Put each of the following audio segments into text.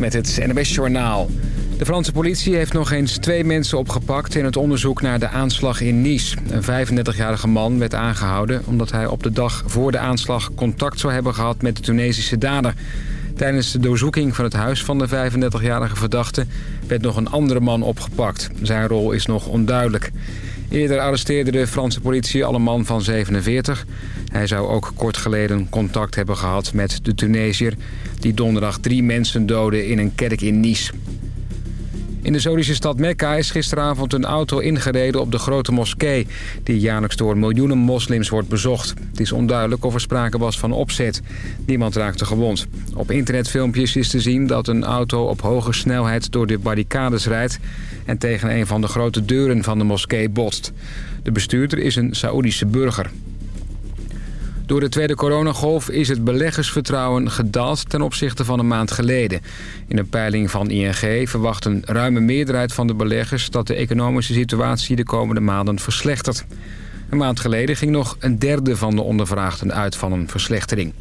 Met het NWS Journaal. De Franse politie heeft nog eens twee mensen opgepakt... in het onderzoek naar de aanslag in Nice. Een 35-jarige man werd aangehouden... omdat hij op de dag voor de aanslag contact zou hebben gehad met de Tunesische dader. Tijdens de doorzoeking van het huis van de 35-jarige verdachte... werd nog een andere man opgepakt. Zijn rol is nog onduidelijk. Eerder arresteerde de Franse politie al een man van 47. Hij zou ook kort geleden contact hebben gehad met de Tunesiër... die donderdag drie mensen doodde in een kerk in Nice. In de Saudische stad Mekka is gisteravond een auto ingereden op de grote moskee... die jaarlijks door miljoenen moslims wordt bezocht. Het is onduidelijk of er sprake was van opzet. Niemand raakte gewond. Op internetfilmpjes is te zien dat een auto op hoge snelheid door de barricades rijdt... en tegen een van de grote deuren van de moskee botst. De bestuurder is een Saoedische burger. Door de tweede coronagolf is het beleggersvertrouwen gedaald ten opzichte van een maand geleden. In een peiling van ING verwacht een ruime meerderheid van de beleggers... dat de economische situatie de komende maanden verslechtert. Een maand geleden ging nog een derde van de ondervraagden uit van een verslechtering.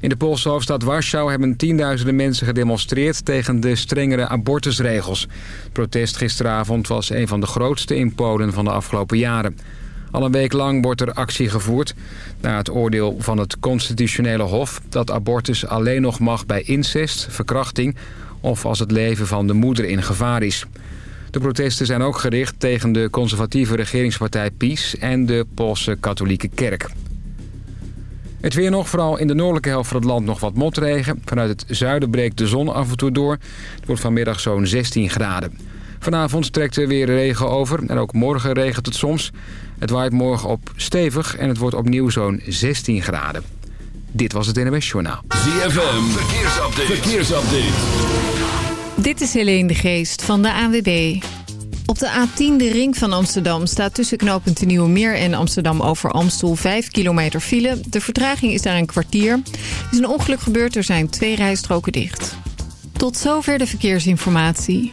In de Poolse hoofdstad Warschau hebben tienduizenden mensen gedemonstreerd tegen de strengere abortusregels. Het protest gisteravond was een van de grootste in Polen van de afgelopen jaren. Al een week lang wordt er actie gevoerd na het oordeel van het constitutionele hof... dat abortus alleen nog mag bij incest, verkrachting... of als het leven van de moeder in gevaar is. De protesten zijn ook gericht tegen de conservatieve regeringspartij PiS... en de Poolse katholieke kerk. Het weer nog, vooral in de noordelijke helft van het land nog wat motregen. Vanuit het zuiden breekt de zon af en toe door. Het wordt vanmiddag zo'n 16 graden. Vanavond trekt er weer regen over en ook morgen regent het soms. Het waait morgen op stevig en het wordt opnieuw zo'n 16 graden. Dit was het NWS Journaal. ZFM, verkeersupdate. verkeersupdate. Dit is Helene de Geest van de ANWB. Op de A10, de ring van Amsterdam, staat tussen knooppunt de Nieuwe Meer en Amsterdam over Amstel 5 kilometer file. De vertraging is daar een kwartier. Er is een ongeluk gebeurd, er zijn twee rijstroken dicht. Tot zover de verkeersinformatie.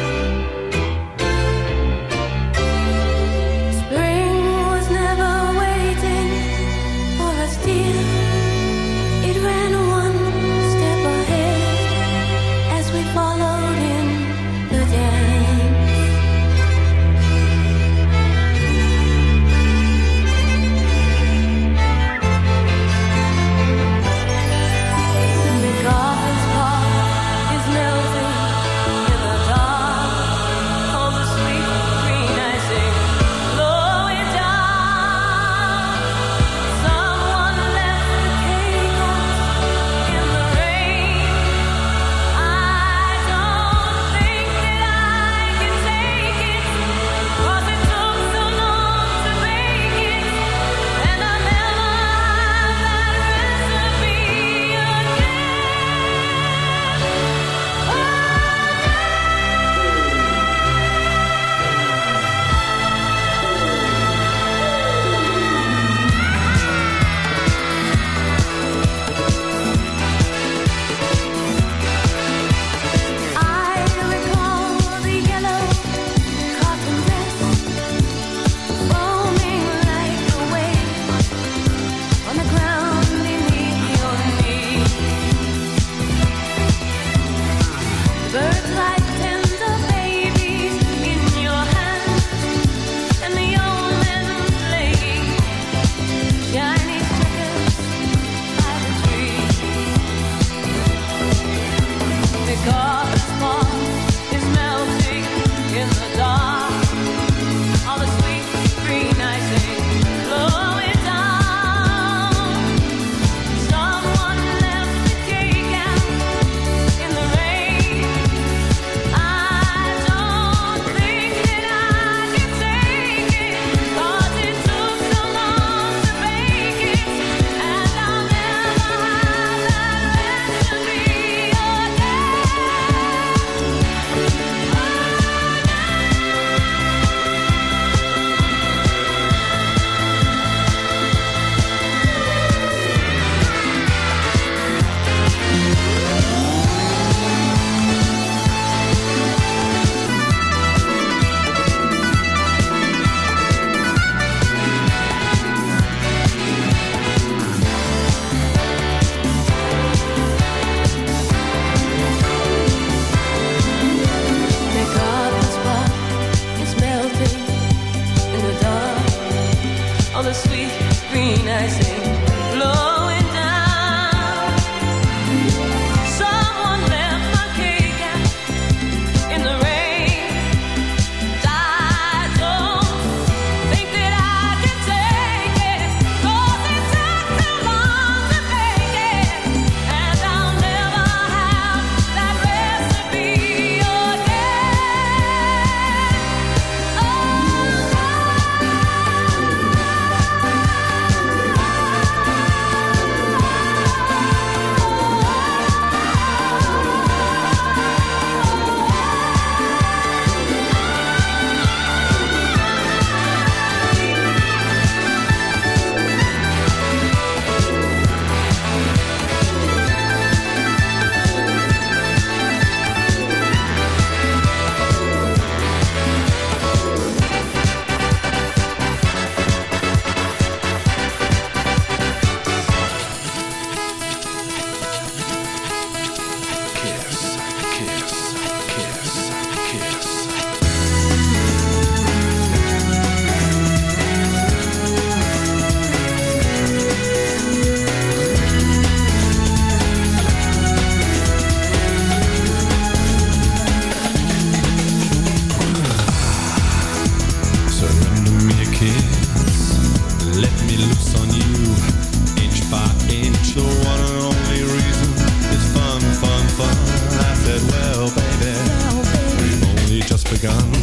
young.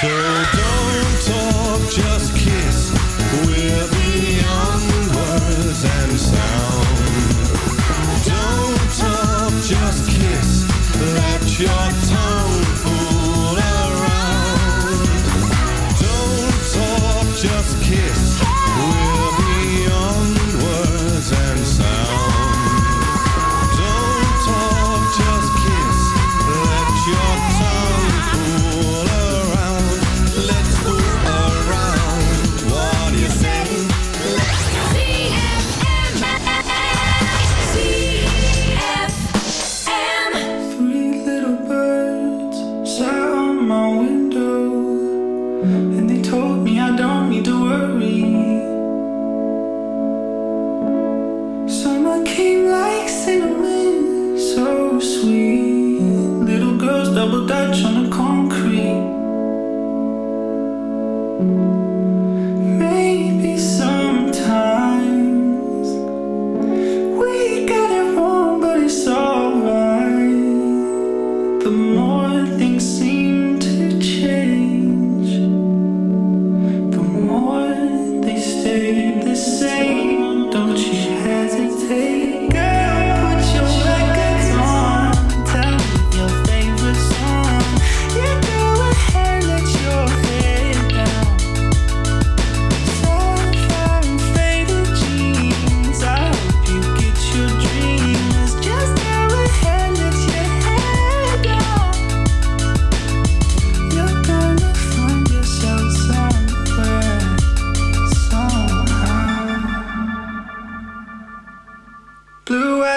Sir.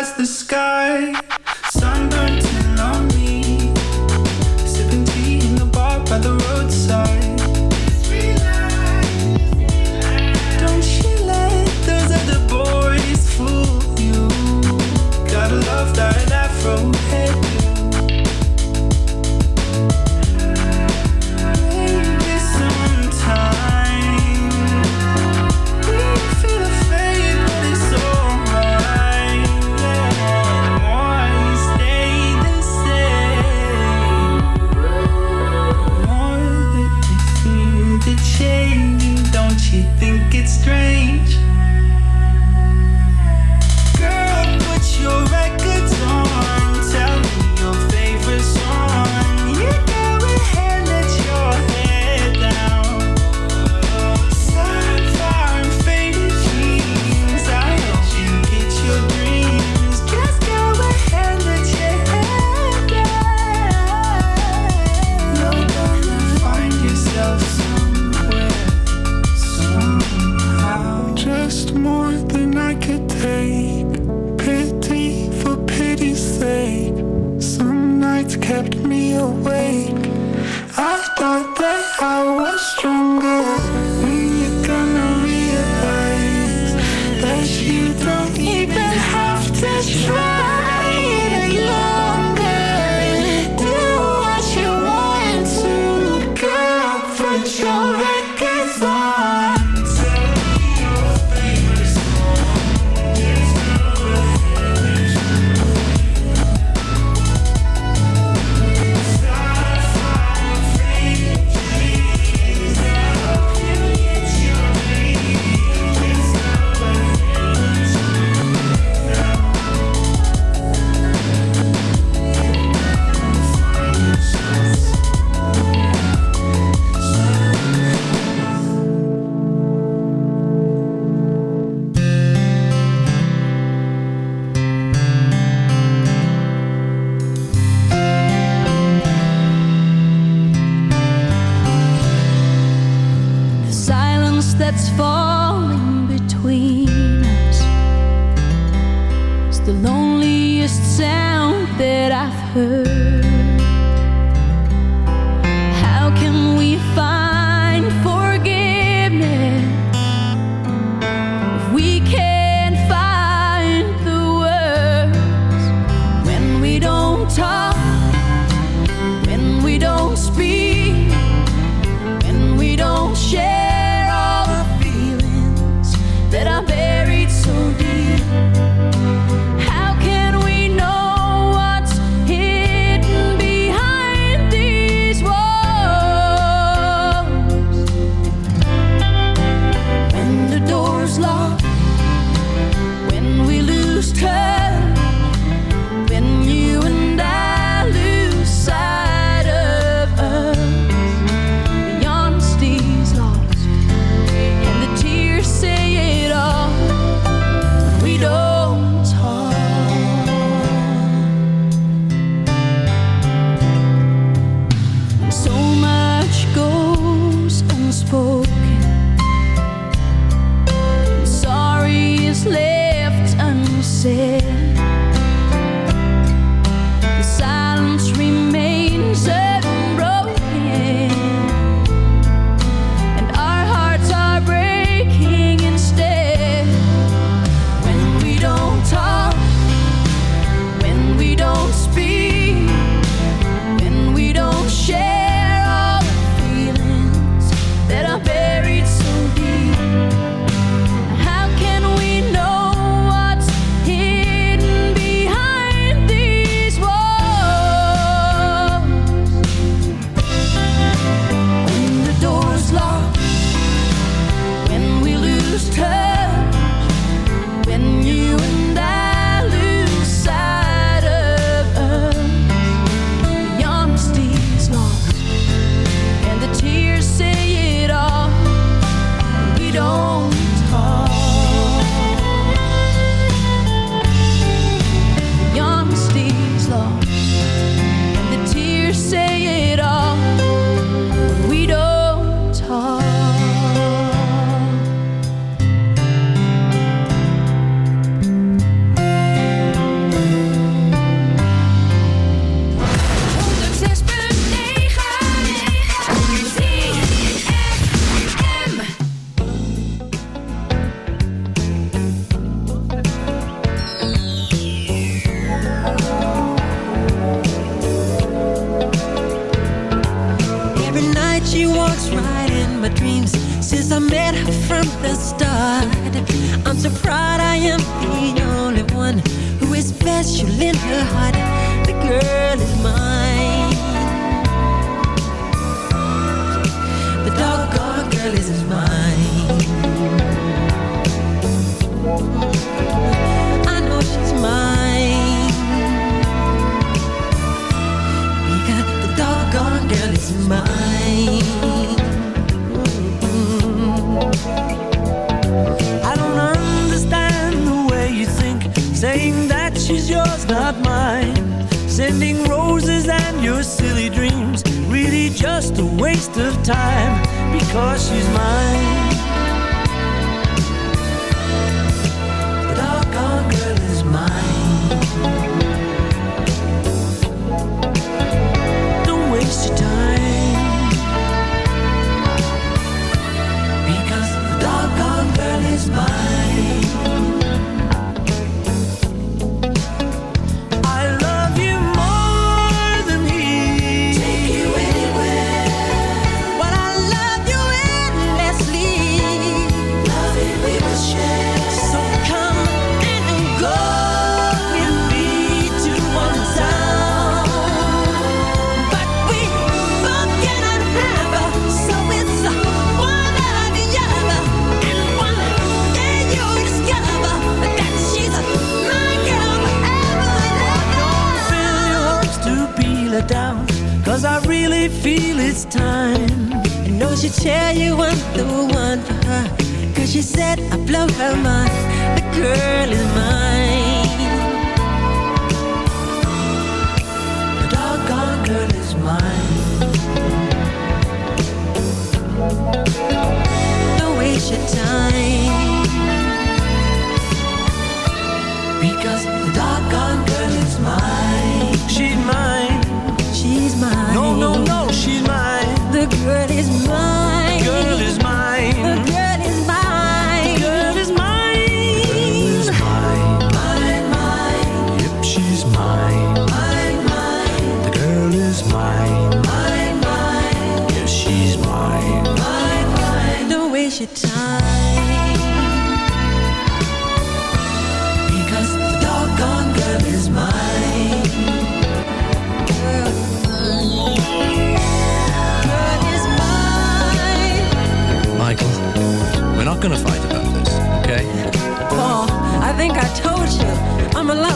past the sky. Sunburned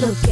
Look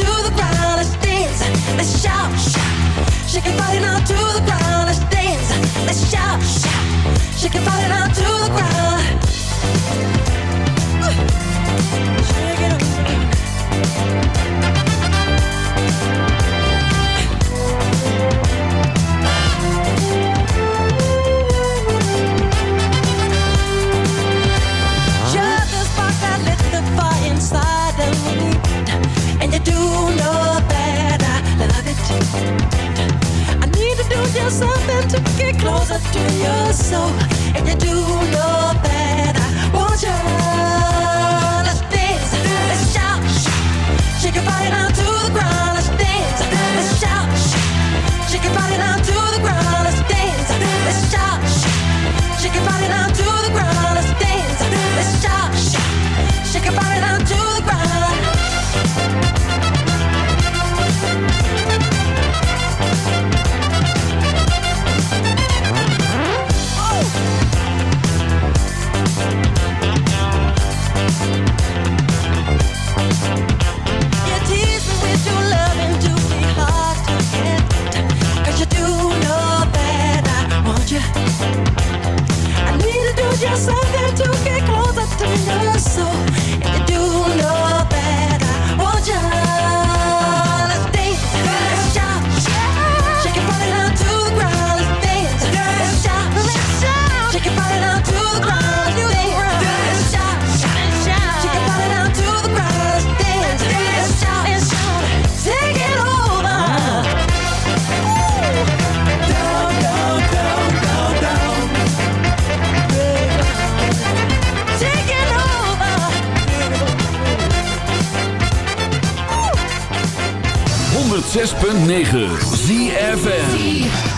to the ground, let's dance, let's shout, shout. Shake it, body now to the ground, let's dance, let's shout, shout. Shake now to the ground. Shake it up. yourself and to get closer to your soul. And you do know that I want you. 106.9 ZFN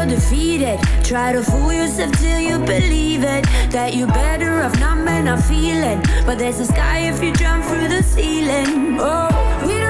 feel defeated. Try to fool yourself till you believe it. That you're better off not men not feeling. But there's a sky if you jump through the ceiling. Oh, we don't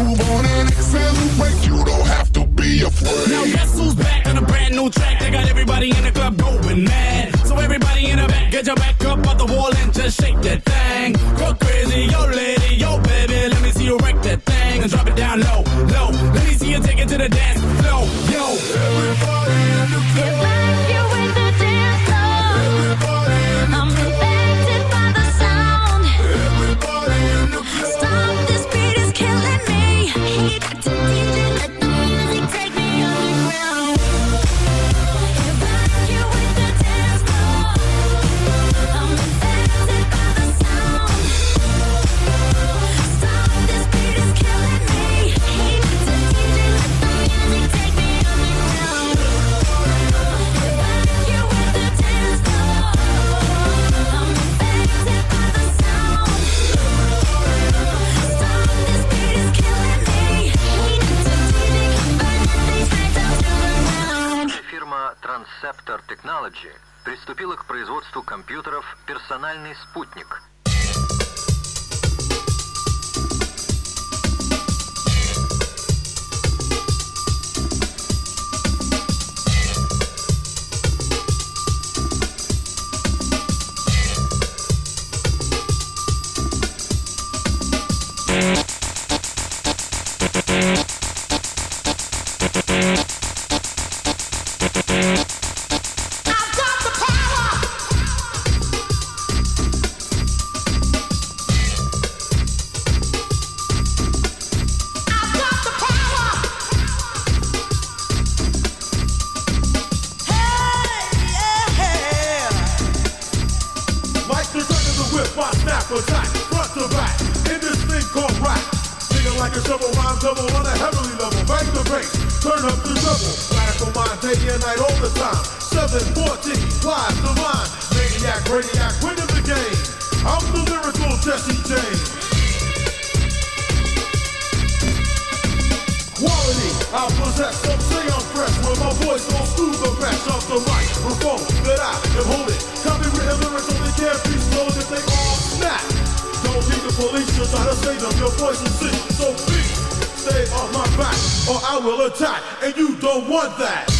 On and accelerate. a you don't will attack, and you don't want that.